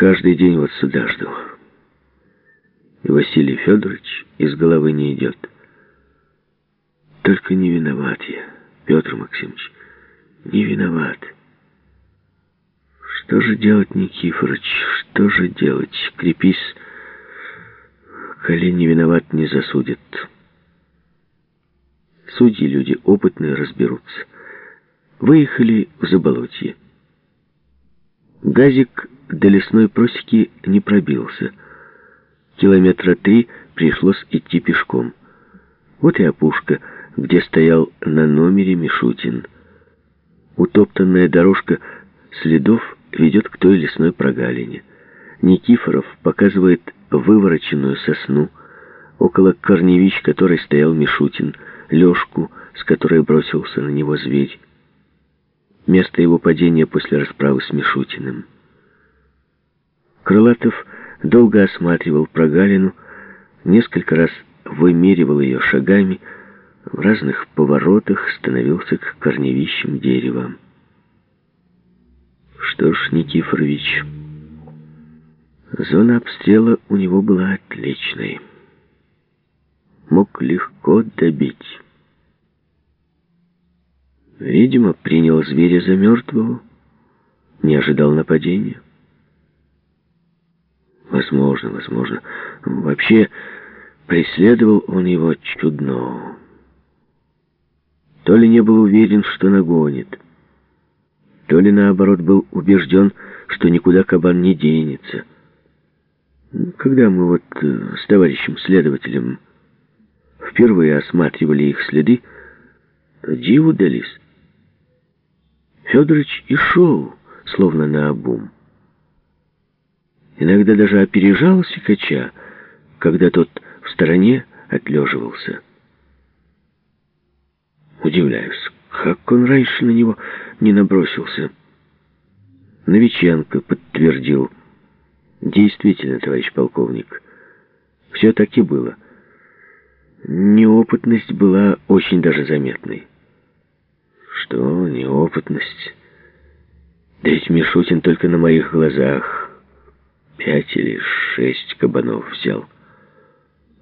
Каждый день вот сюда жду. И Василий Федорович из головы не идет. Только не виноват я, Петр Максимович, не виноват. Что же делать, Никифорович, что же делать? Крепись, коли не виноват, не засудят. Судьи люди опытные разберутся. Выехали в Заболотье. Газик до лесной просеки не пробился. Километра три пришлось идти пешком. Вот и опушка, где стоял на номере Мишутин. Утоптанная дорожка следов ведет к той лесной прогалине. Никифоров показывает вывороченную сосну, около корневищ которой стоял Мишутин, лёжку, с которой бросился на него зверь. Место его падения после расправы с Мишутиным. Крылатов долго осматривал прогалину, несколько раз вымеривал ее шагами, в разных поворотах становился к корневищам дерева. Что ж, Никифорович, зона обстрела у него была отличной. Мог легко добить. Видимо, принял зверя за мертвого, не ожидал нападения. Возможно, возможно. Вообще, преследовал он его чудно. То ли не был уверен, что нагонит, то ли, наоборот, был убежден, что никуда кабан не денется. Когда мы вот э, с товарищем следователем впервые осматривали их следы, то диву дались. Федорович и шел, словно на обум. Иногда даже опережал Сикача, когда тот в стороне отлеживался. Удивляюсь, как он раньше на него не набросился. Новиченко подтвердил. Действительно, товарищ полковник, все так и было. Неопытность была очень даже заметной. Что неопытность? Да ведь Мишутин только на моих глазах пять или шесть кабанов взял.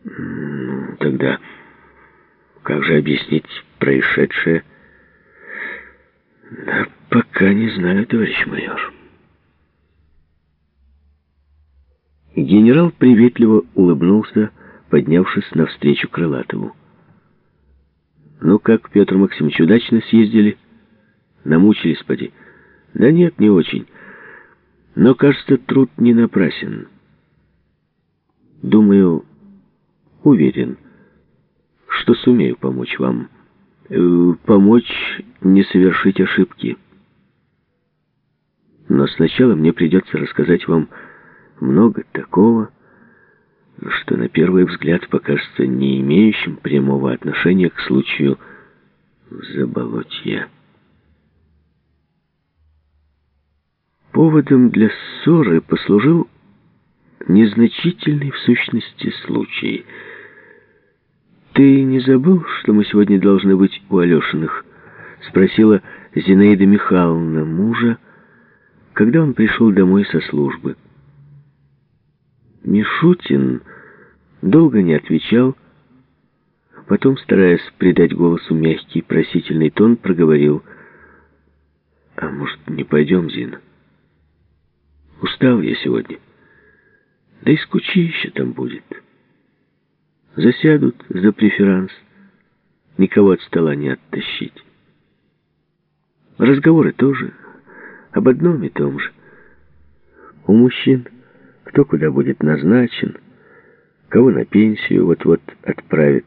Ну, тогда как же объяснить происшедшее? Да пока не знаю, товарищ майор. Генерал приветливо улыбнулся, поднявшись навстречу Крылатову. «Ну как, Петр Максимович, удачно съездили? Намучились, поди?» «Да нет, не очень». Но, кажется, труд не напрасен. Думаю, уверен, что сумею помочь вам. Э, помочь не совершить ошибки. Но сначала мне придется рассказать вам много такого, что на первый взгляд покажется не имеющим прямого отношения к случаю заболотья. Поводом для ссоры послужил незначительный в сущности случай. «Ты не забыл, что мы сегодня должны быть у Алешиных?» — спросила Зинаида Михайловна мужа, когда он пришел домой со службы. Мишутин долго не отвечал, потом, стараясь придать голосу мягкий просительный тон, проговорил, «А может, не пойдем, Зина?» Устал я сегодня. Да и скучище там будет. Засядут за преферанс. Никого от стола не оттащить. Разговоры тоже об одном и том же. У мужчин кто куда будет назначен, кого на пенсию вот-вот отправят.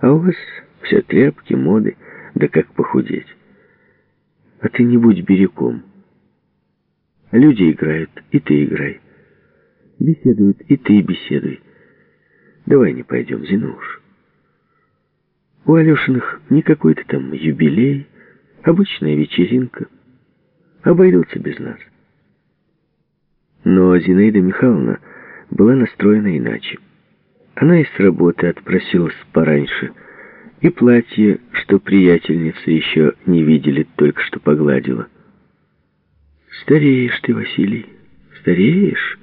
А у вас все тряпки, моды, да как похудеть. А ты не будь берегом. Люди играют, и ты играй. Беседуют, и ты беседуй. Давай не пойдем, Зинуш. У Алешиных не какой-то там юбилей, обычная вечеринка. Обойдутся без нас. Но Зинаида Михайловна была настроена иначе. Она и с работы отпросилась пораньше, и платье, что приятельницы еще не видели, только что погладила. «Стареешь ты, Василий, стареешь,